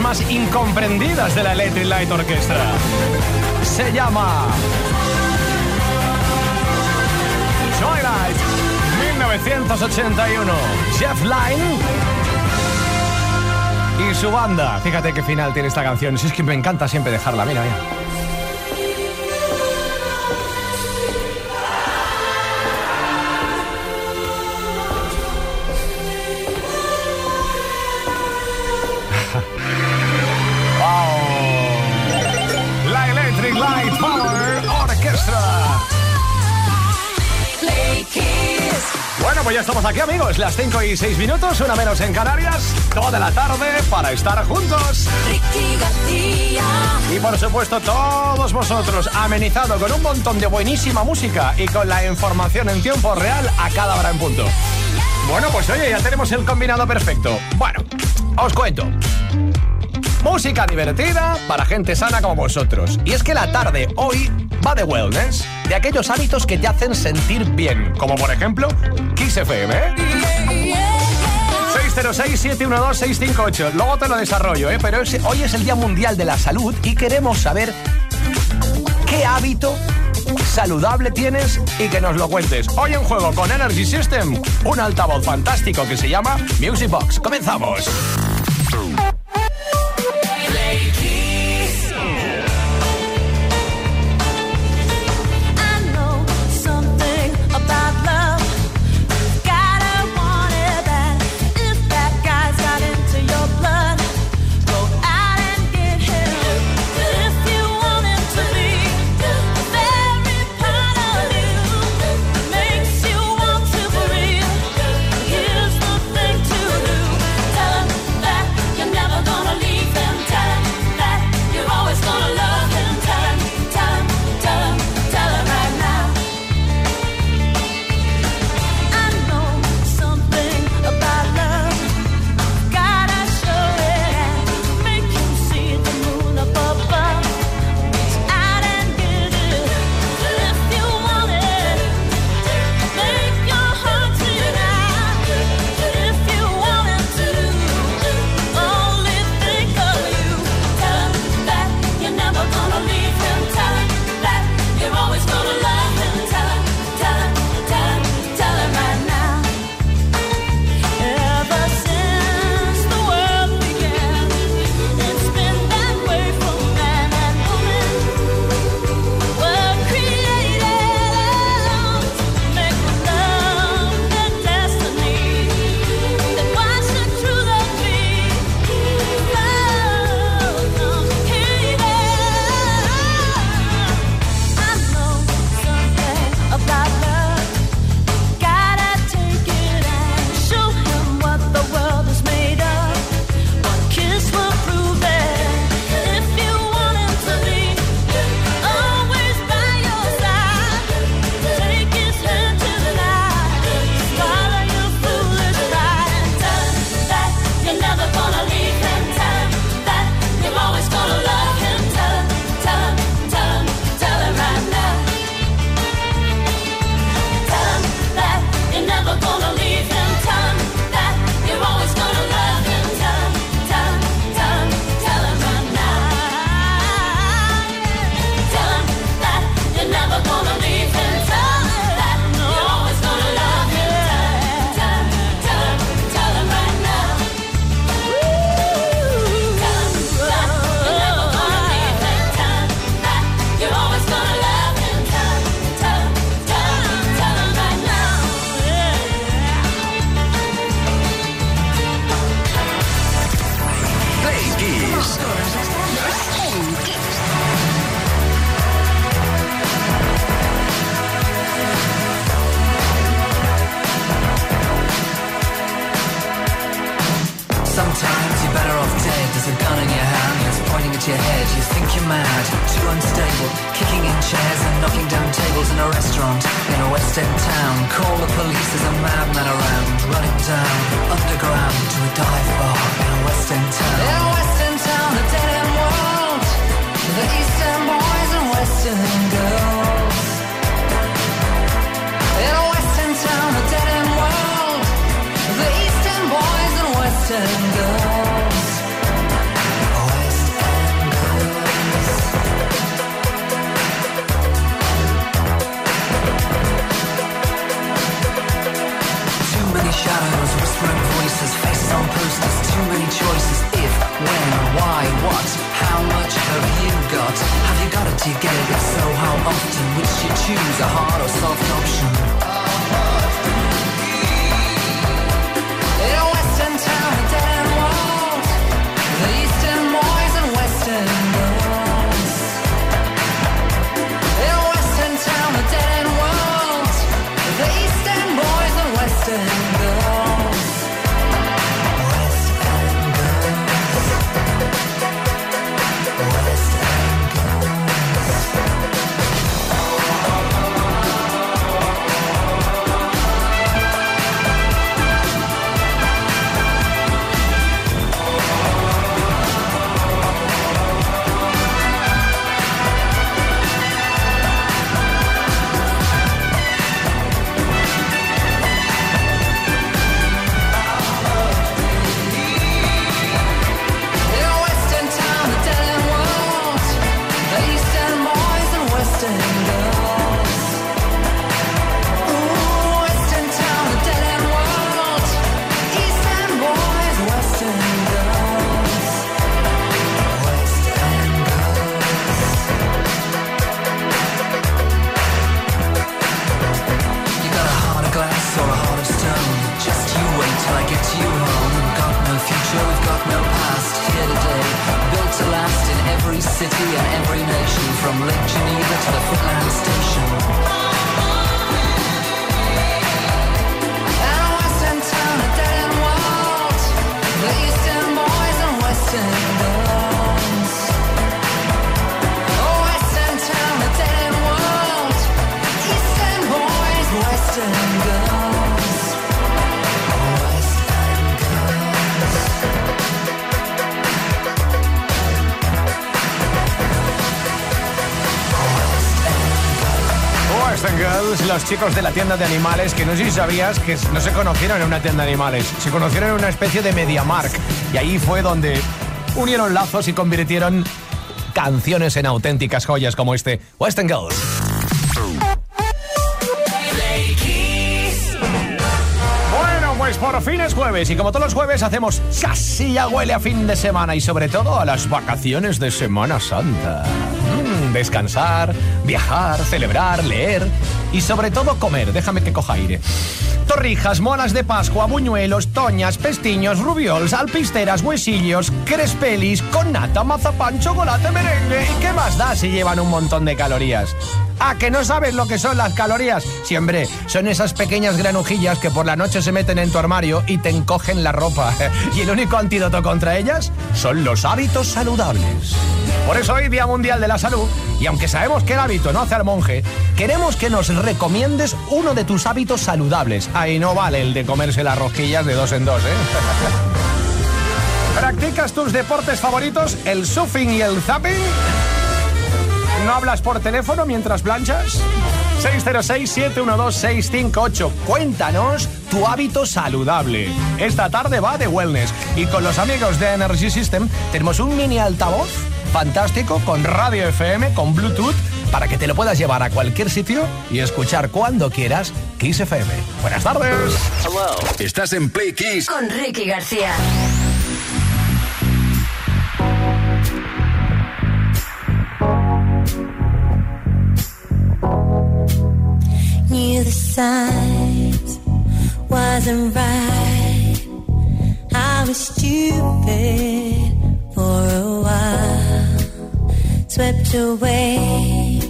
Más incomprendidas de la Electric Light Orchestra. Se llama Twilight 1981. Jeff Lynne y su banda. Fíjate qué final tiene esta canción. Si es que me encanta siempre dejarla. Mira, mira. Pues ya estamos aquí, amigos. Las 5 y 6 minutos, una menos en Canarias. Toda la tarde para estar juntos. Y por supuesto, todos vosotros, amenizado con un montón de buenísima música y con la información en tiempo real a cada hora en punto. Bueno, pues oye, ya tenemos el combinado perfecto. Bueno, os cuento. Música divertida para gente sana como vosotros. Y es que la tarde hoy va de wellness, de aquellos hábitos que te hacen sentir bien, como por ejemplo Kiss FM. 606-712-658. ¿eh? Luego te lo desarrollo, ¿eh? pero hoy es el Día Mundial de la Salud y queremos saber qué hábito saludable tienes y que nos lo cuentes. Hoy en juego con Energy System, un altavoz fantástico que se llama Music Box. Comenzamos. Choose, a hard or soft option? Chicos de la tienda de animales, que no sé si sabías que no se conocieron en una tienda de animales, se conocieron en una especie de MediaMark. Y ahí fue donde unieron lazos y convirtieron canciones en auténticas joyas como este Western Girls. Bueno, pues por fin es jueves y como todos los jueves hacemos casi ya huele a fin de semana y sobre todo a las vacaciones de Semana Santa. Mm, descansar, viajar, celebrar, leer y sobre todo comer. Déjame que coja aire. Torrijas, molas de Pascua, buñuelos, toñas, pestiños, rubiols, alpisteras, huesillos, crespelis, con nata, mazapán, chocolate, merengue. ¿Y qué más da si llevan un montón de calorías? ¿A que no sabes lo que son las calorías? Siempre son esas pequeñas granujillas que por la noche se meten en tu armario y te encogen la ropa. Y el único antídoto contra ellas son los hábitos saludables. Por eso hoy Día Mundial de la Salud, y aunque sabemos que el hábito no hace al monje, queremos que nos recomiendes uno de tus hábitos saludables. Ahí no vale el de comerse las rosquillas de dos en dos, ¿eh? ¿Practicas tus deportes favoritos, el surfing y el zapping? ¿No hablas por teléfono mientras planchas? 606-712-658. Cuéntanos tu hábito saludable. Esta tarde va de wellness. Y con los amigos de Energy System tenemos un mini altavoz fantástico con radio FM, con Bluetooth, para que te lo puedas llevar a cualquier sitio y escuchar cuando quieras Kiss FM. Buenas tardes. Estás en Play Kiss. Con Ricky García. Knew the signs wasn't right. I was stupid for a while, swept away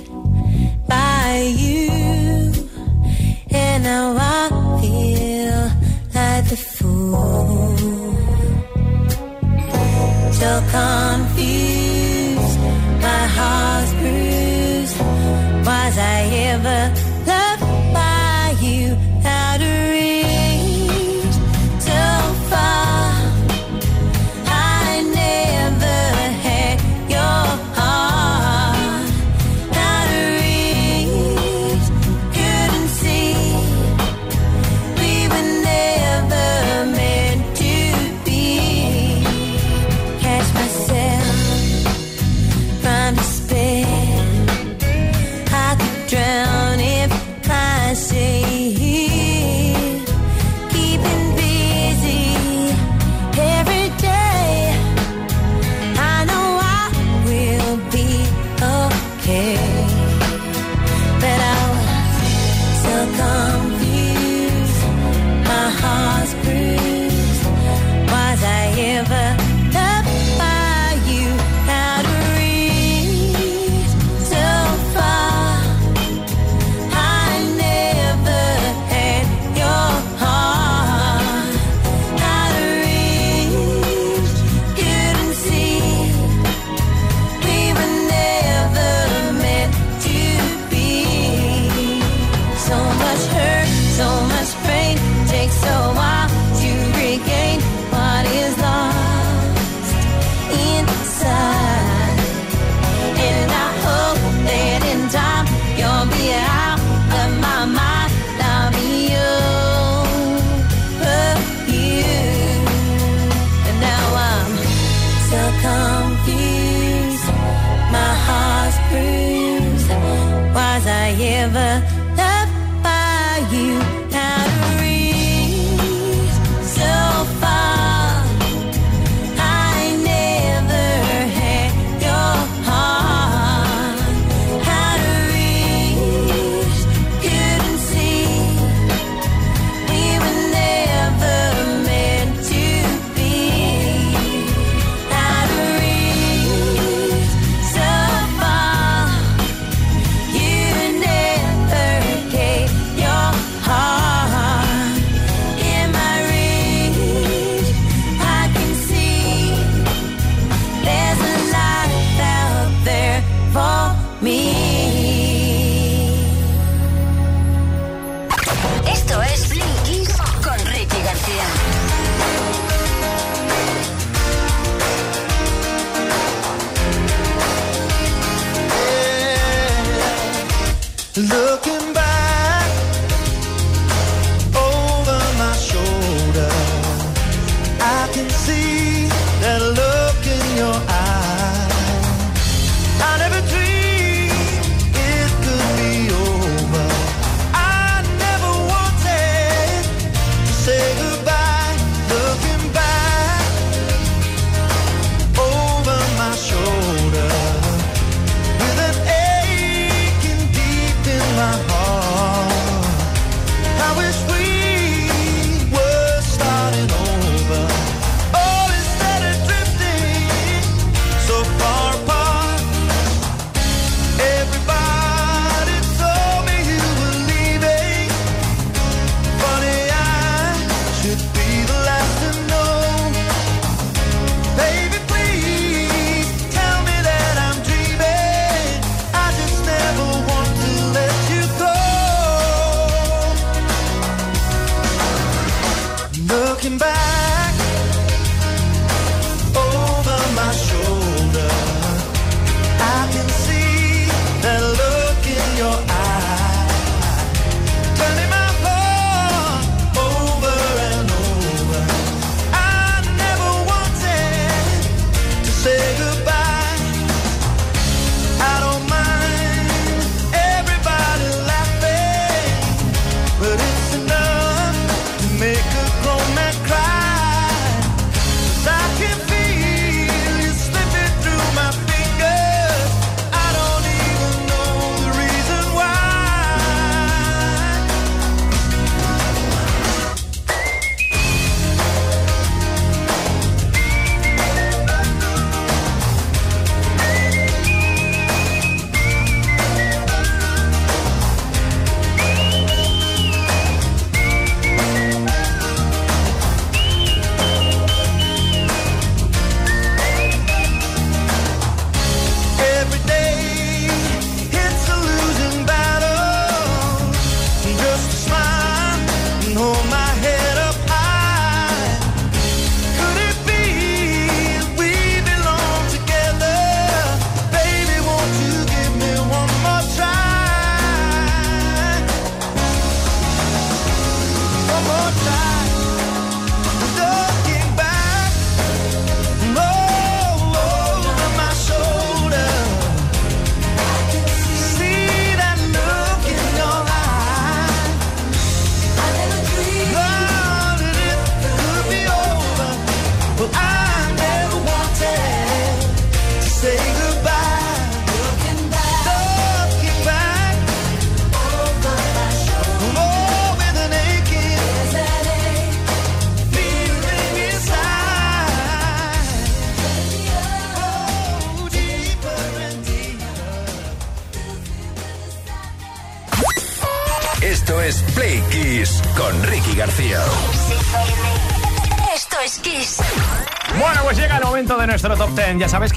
by you, and now I feel like the fool. So confused,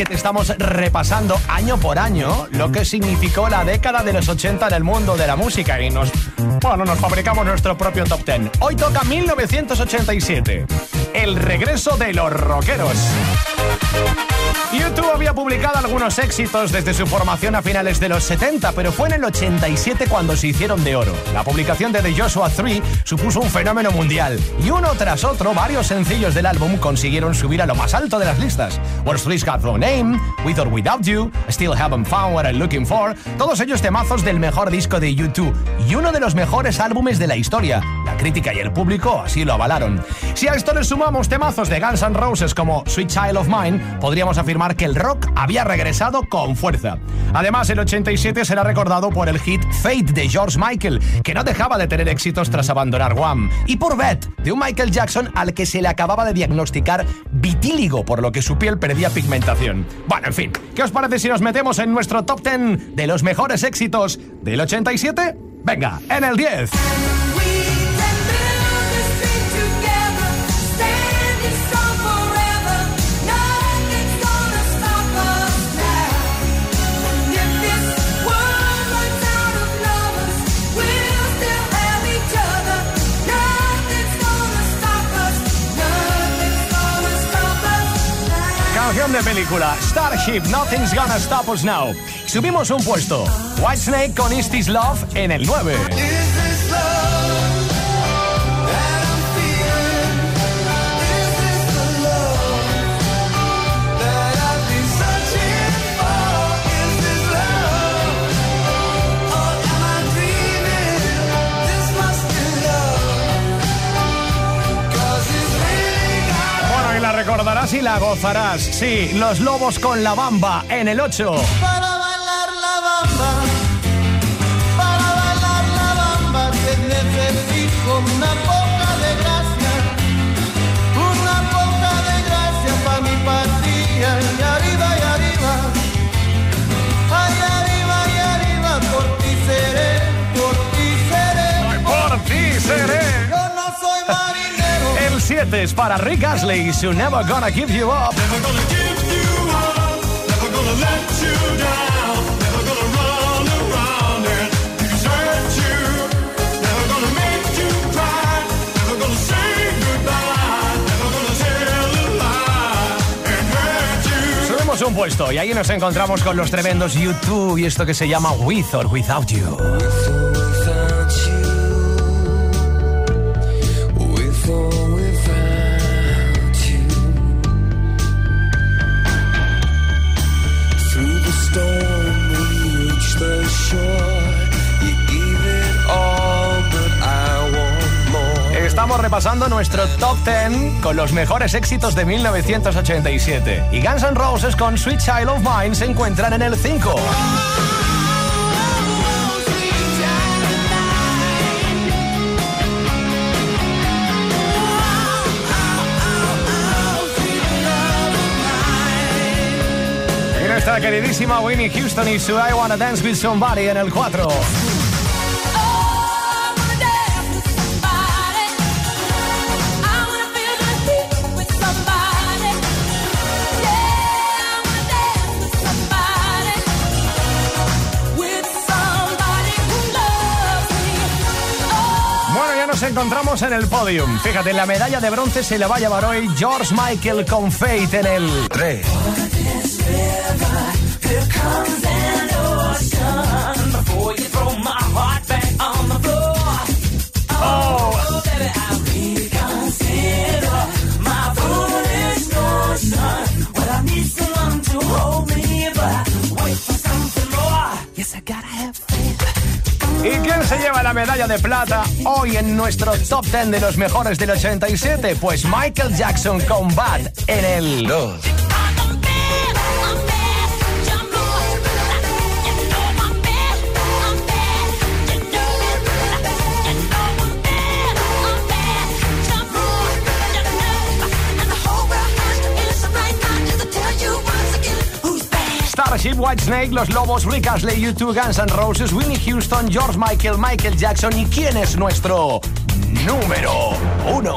que te estamos repasando año por año lo que significó la década de los 80 en el mundo de la música y nos, bueno, nos fabricamos nuestro propio top 10. Hoy toca 1987, el regreso de los rockeros. YouTube había publicado algunos éxitos desde su formación a finales de los 70, pero fue en el 87 cuando se hicieron de oro. La publicación de The Joshua 3 supuso un fenómeno mundial y uno tras otro varios sencillos del álbum consiguieron subir a lo más alto de las listas. What's Three's Got No Name, With or Without You, Still Haven't Found What I'm Looking For, todos ellos temazos del mejor disco de YouTube y uno de los mejores álbumes de la historia. Crítica y el público así lo avalaron. Si a esto le sumamos temazos de Guns N' Roses como Sweet Child of Mine, podríamos afirmar que el rock había regresado con fuerza. Además, el 87 será recordado por el hit Fate de George Michael, que no dejaba de tener éxitos tras abandonar Wham, y por Beth, de un Michael Jackson al que se le acababa de diagnosticar vitíligo, por lo que su piel perdía pigmentación. Bueno, en fin, ¿qué os parece si nos metemos en nuestro top 10 de los mejores éxitos del 87? Venga, en el 10. De película Starship Nothing's Gonna Stop Us Now. Subimos un puesto. Whitesnake con Is Love en el 9. Recordarás y la gozarás. Sí, los lobos con la bamba en el 8. Para bailar la bamba, para bailar la bamba, que necesito una 7 es para Rick Astley y su Never Gonna Give You Up. Never gonna give you up, never gonna let you down, never gonna run around and desert you, never gonna make you cry, never gonna say goodbye, never gonna tell a lie and hurt you. Subimos un puesto y ahí nos encontramos con los tremendos YouTube y esto que se llama With or Without You. Repasando nuestro top 10 con los mejores éxitos de 1987. Y Guns N' Roses con Sweet Child of Mine se encuentran en el 5. Y nuestra queridísima Winnie Houston y su I Wanna Dance With Somebody en el 4. Nos encontramos en el podium. Fíjate, la medalla de bronce se la va a llevar hoy George Michael con Fate en el 3. Se lleva la medalla de plata hoy en nuestro top 10 de los mejores del 87? Pues Michael Jackson con Bad en el 2. Starship Whitesnake, Los Lobos, Rick Astley, U2, Guns N' Roses, Winnie Houston, George Michael, Michael Jackson. ¿Y quién es nuestro número uno?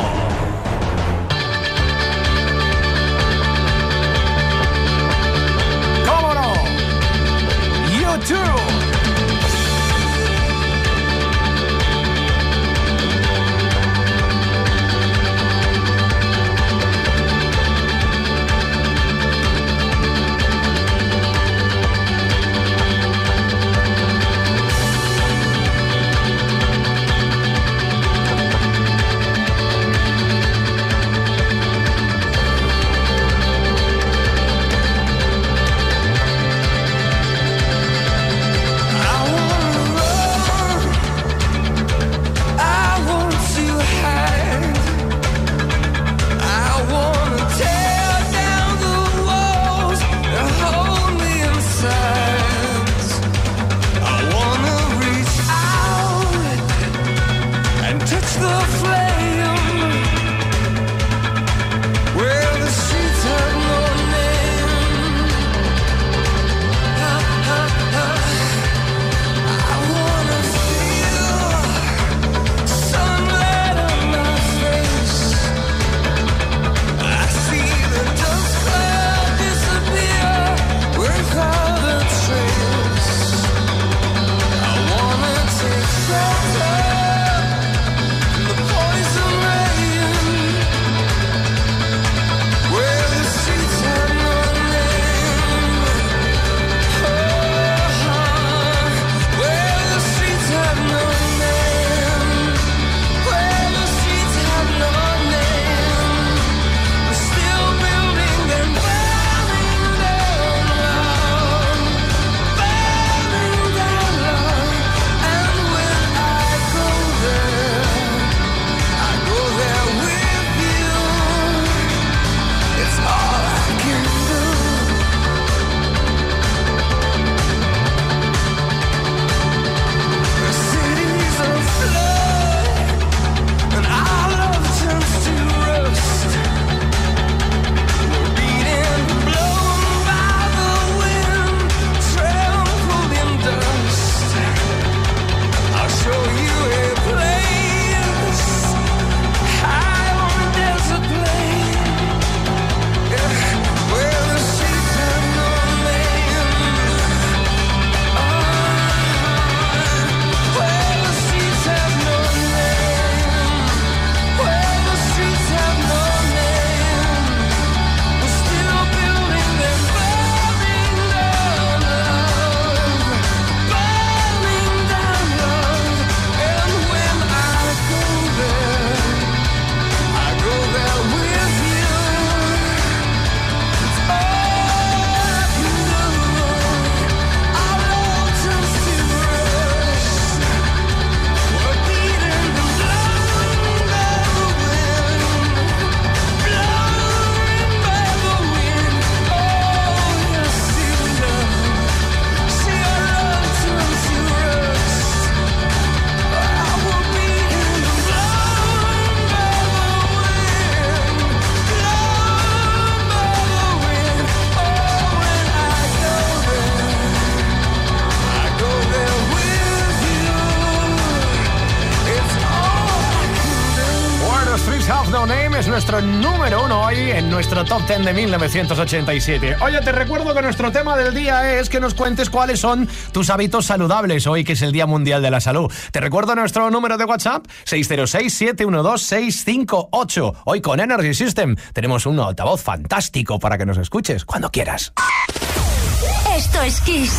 ¿Cómo no? U2. Nuestro número uno hoy en nuestro top 10 de 1987. Oye, te recuerdo que nuestro tema del día es que nos cuentes cuáles son tus hábitos saludables hoy, que es el Día Mundial de la Salud. Te recuerdo nuestro número de WhatsApp, 606-712-658. Hoy con Energy System tenemos un altavoz fantástico para que nos escuches cuando quieras. Esto es Kiss.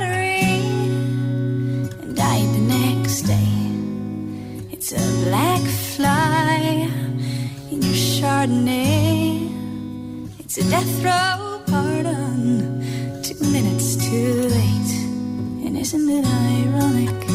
fly in your Chardonnay. It's a death row pardon, two minutes too late. And isn't it ironic?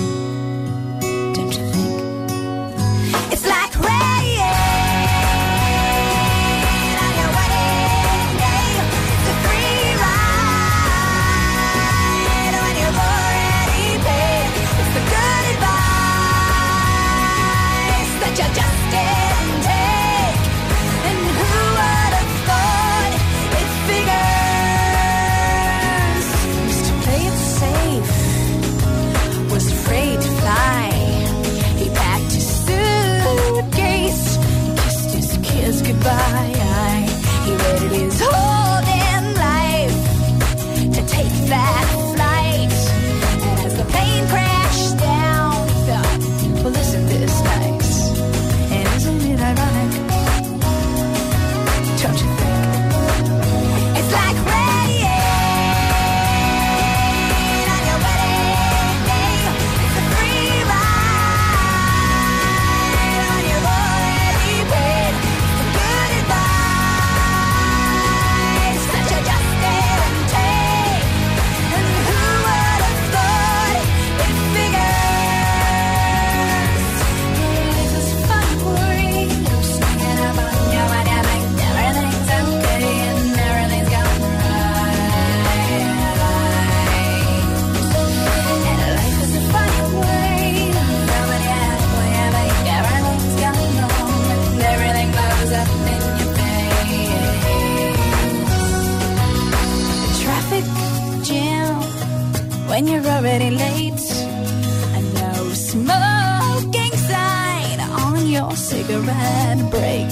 your cigarette break.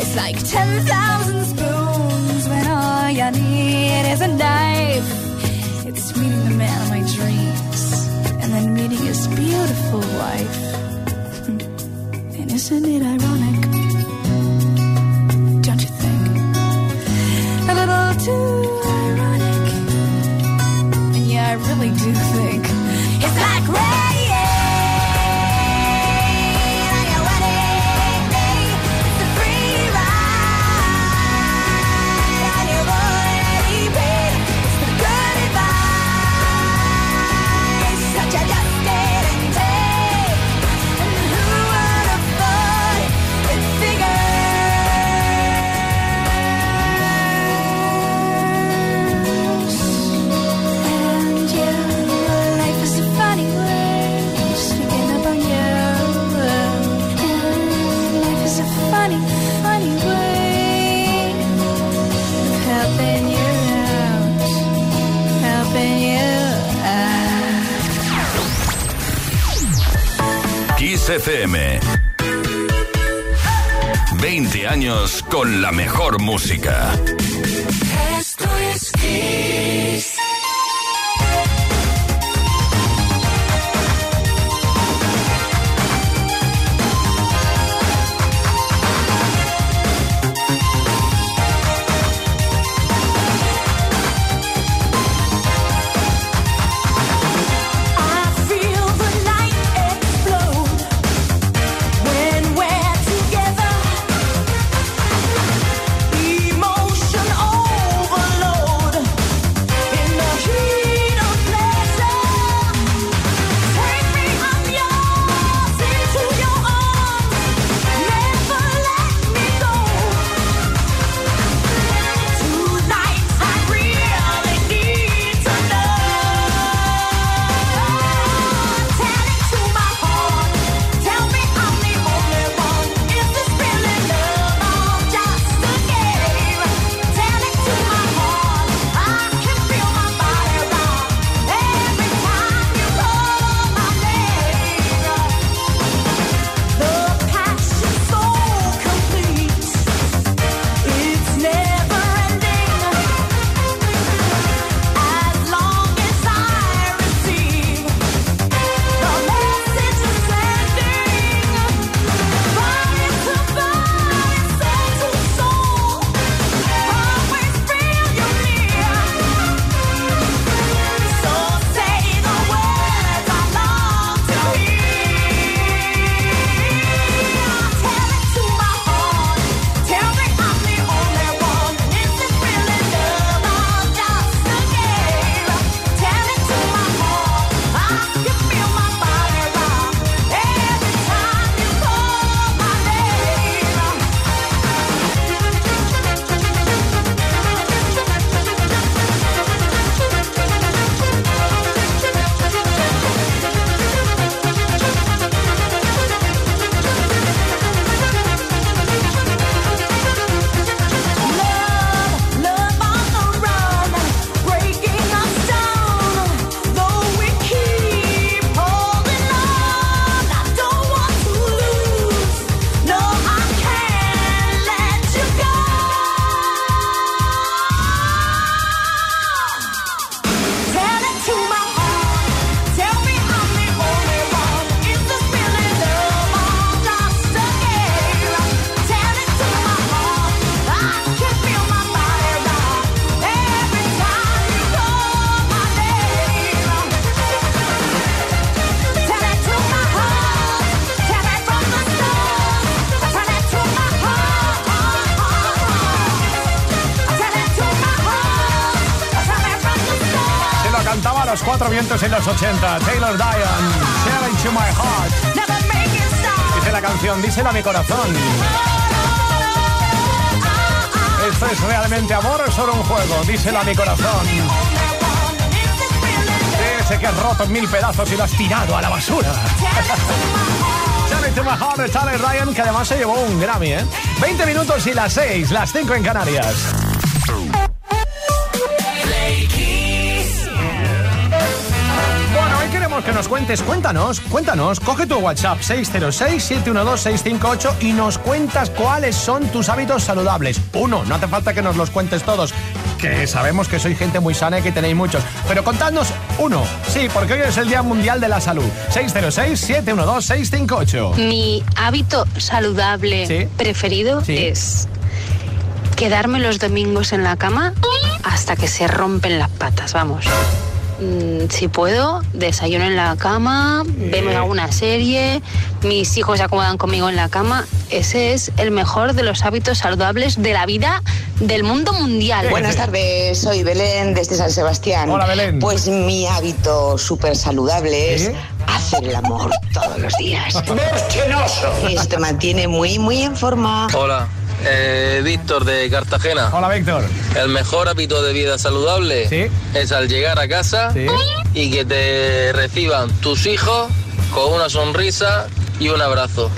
It's like 10,000 spoons when all you need is a knife. It's meeting the man of my dreams and then meeting his beautiful wife. Hmm. And isn't it ironic? Don't you think? A little too Hits FM. 20 años con la mejor música. 1980, Taylor Diane, Shell Into My Heart. Dice la canción, dísela a mi corazón. Esto es realmente amor o es solo un juego, dísela a mi corazón. Ese que has roto en mil pedazos y lo has tirado a la basura. Shell Into My Heart, Taylor Diane, que además se llevó un Grammy, ¿eh? 20 minutos y las 6, las 5 en Canarias. Nos cuentes, cuéntanos, cuéntanos, coge tu WhatsApp 606-712-658 y nos cuentas cuáles son tus hábitos saludables. Uno, no hace falta que nos los cuentes todos, que sabemos que sois gente muy sana y que tenéis muchos, pero contadnos uno, sí, porque hoy es el Día Mundial de la Salud. 606-712-658. Mi hábito saludable Sí. preferido Sí. es quedarme los domingos en la cama hasta que se rompen las patas, vamos. Mm, si puedo, desayuno en la cama, vemos alguna serie, mis hijos se acomodan conmigo en la cama. Ese es el mejor de los hábitos saludables de la vida del mundo mundial. Buenas tardes, soy Belén desde San Sebastián. Hola, Belén. Pues mi hábito súper saludable es hacer el amor todos los días. Esto te mantiene muy, muy en forma. Hola, eh, Víctor de Cartagena. Hola, Víctor. El mejor hábito de vida saludable Sí. es al llegar a casa Sí. y que te reciban tus hijos con una sonrisa y un abrazo.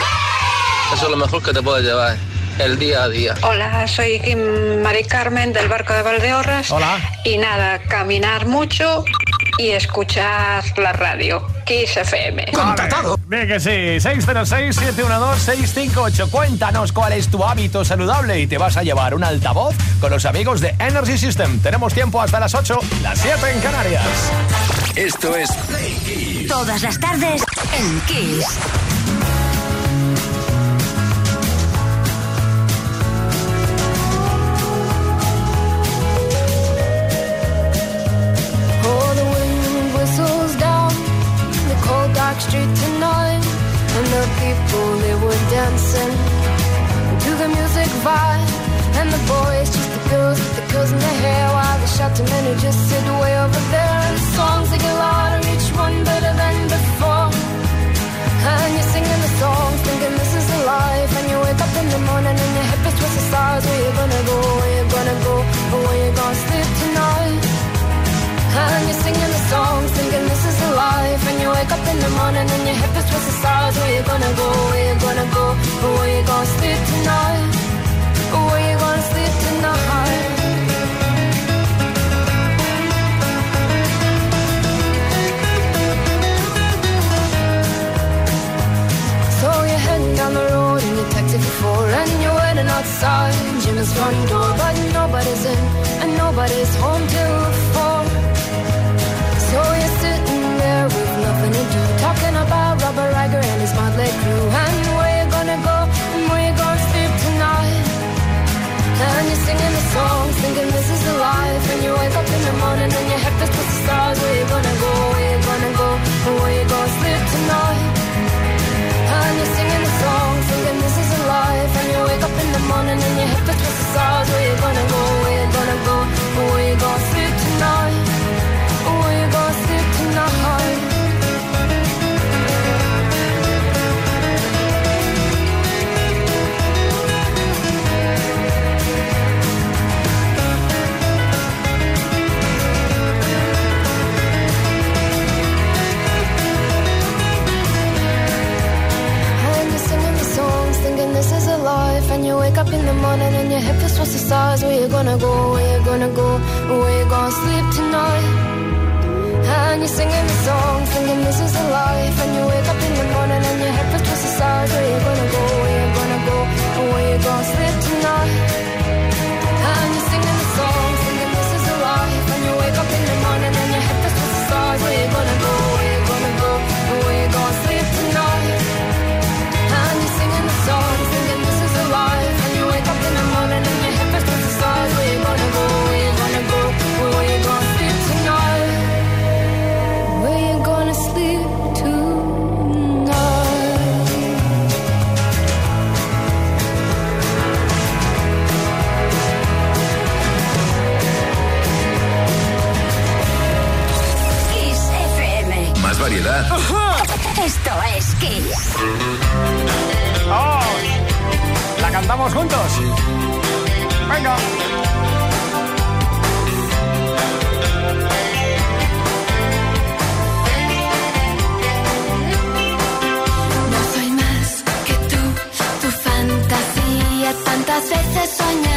Eso es lo mejor que te puedes llevar el día a día. Hola, soy Mari Carmen del barco de Valdeorras. Hola. Y nada, caminar mucho y escuchar la radio. Kiss FM. Contratado. Bien que sí. 606-712-658. Cuéntanos cuál es tu hábito saludable y te vas a llevar un altavoz con los amigos de Energy System. Tenemos tiempo hasta las 8, las 7 en Canarias. Esto es Play Kiss. Todas las tardes en Kiss. Front door But nobody's in and nobody's home till four So you're sitting there with nothing to do Talking about Robert Riger and his motley crew. And where you gonna go and where you gonna sleep tonight? And you're singing the songs Thinking this is the life. And you wake up in the morning And your head with the stars. Where you gonna go, where you gonna go where you Tantas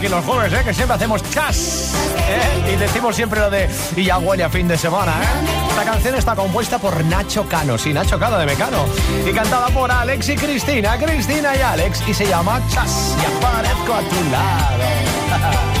aquí los jueves, ¿eh? que siempre hacemos chas. ¿eh? Y decimos siempre lo de y ya huele a fin de semana. ¿eh? Esta canción está compuesta por Nacho Cano, sí, Nacho Cano de Mecano. Y cantada por Alex y Cristina, Cristina y Alex. Y se llama Chas y aparezco a tu lado.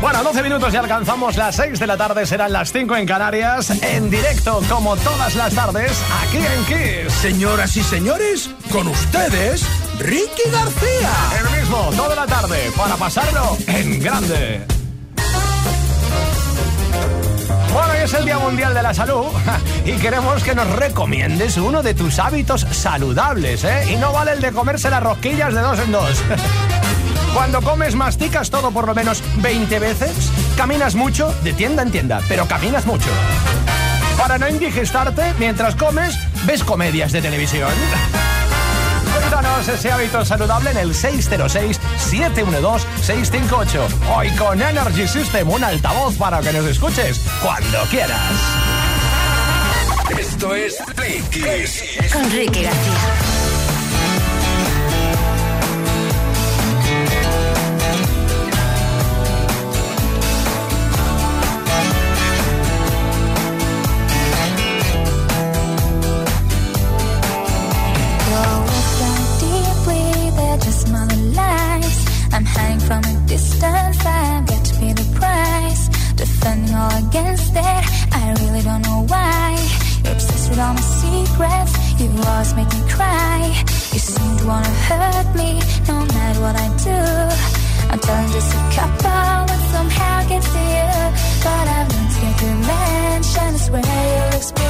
Bueno, 12 minutos y alcanzamos las 6 de la tarde, serán las 5 en Canarias, en directo como todas las tardes, aquí en Kiss. Señoras y señores, con ustedes, Ricky García. El mismo, toda la tarde, para pasarlo en grande. Bueno, hoy es el Día Mundial de la Salud y queremos que nos recomiendes uno de tus hábitos saludables, ¿eh? Y no vale el de comerse las rosquillas de dos en dos. Cuando comes, masticas todo por lo menos 20 veces, caminas mucho, de tienda en tienda, pero caminas mucho. Para no indigestarte, mientras comes, ves comedias de televisión. Cuéntanos ese hábito saludable en el 606-712-658. Hoy con Energy System, un altavoz para que nos escuches cuando quieras. Esto es Play Kiss. Con Ricky García. just a couple when somehow gets to you. But I won't take your mansion, it's where you'll.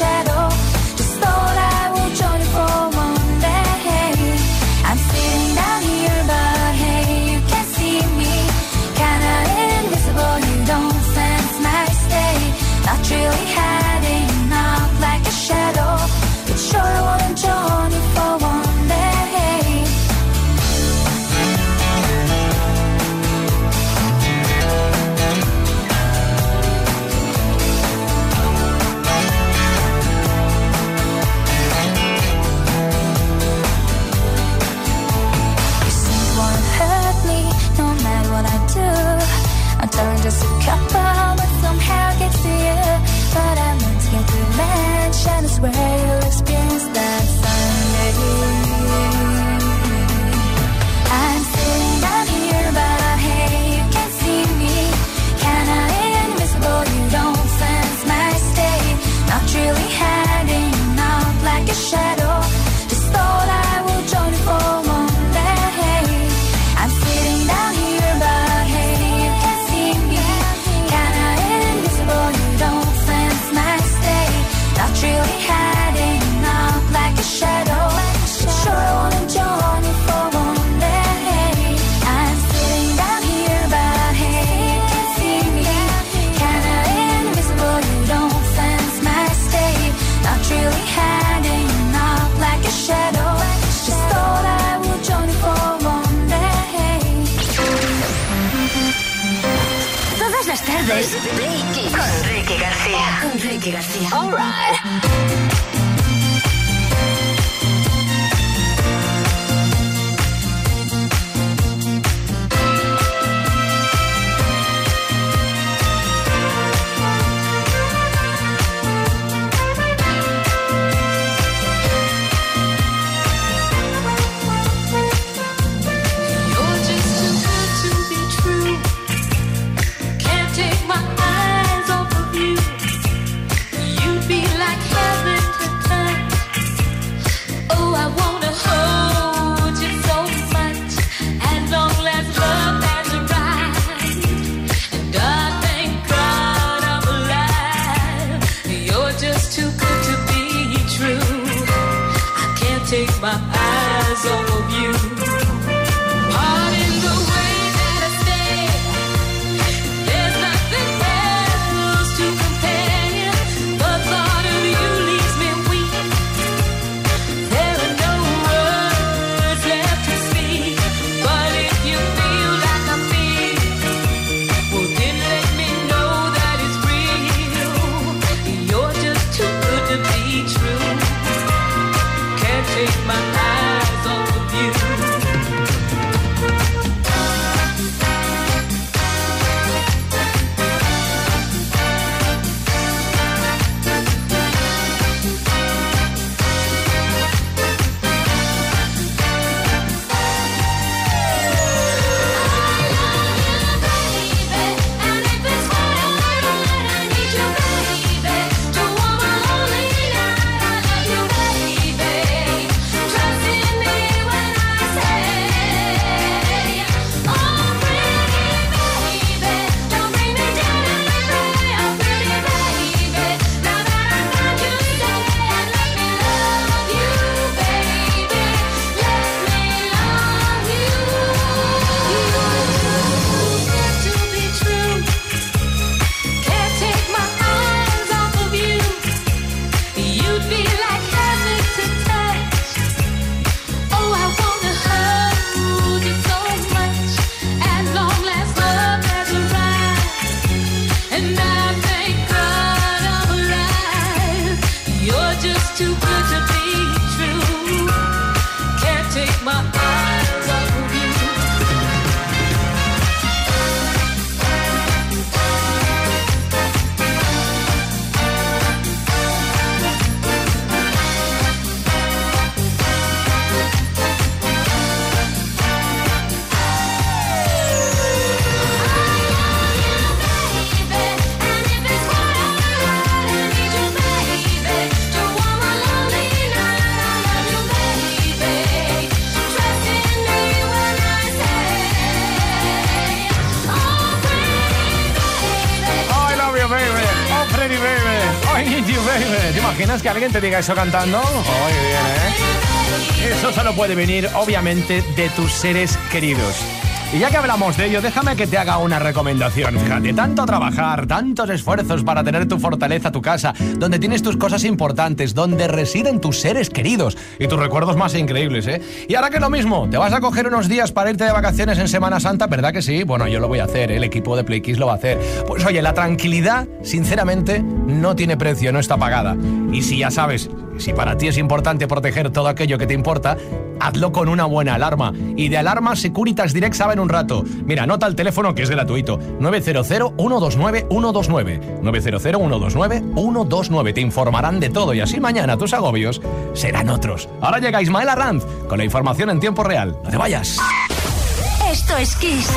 shadow. my que alguien te diga eso cantando? Oh, qué bien, ¿eh? Eso solo puede venir, obviamente, de tus seres queridos. Y ya que hablamos de ello, déjame que te haga una recomendación. Fíjate, tanto trabajar, tantos esfuerzos para tener tu fortaleza, tu casa, donde tienes tus cosas importantes, donde residen tus seres queridos y tus recuerdos más increíbles, ¿eh? Y ahora que lo mismo, te vas a coger unos días para irte de vacaciones en Semana Santa, ¿verdad que sí? Bueno, yo lo voy a hacer, ¿eh? el equipo de Play Kiss lo va a hacer. Pues oye, la tranquilidad, sinceramente, no tiene precio, no está pagada. Y si ya sabes, si para ti es importante proteger todo aquello que te importa, hazlo con una buena alarma. Y de alarma Securitas Direct saben un rato. Mira, anota el teléfono que es gratuito. 900-129-129. 900-129-129. Te informarán de todo y así mañana tus agobios serán otros. Ahora llega Ismael Arranz con la información en tiempo real. No te vayas. Esto es Kiss.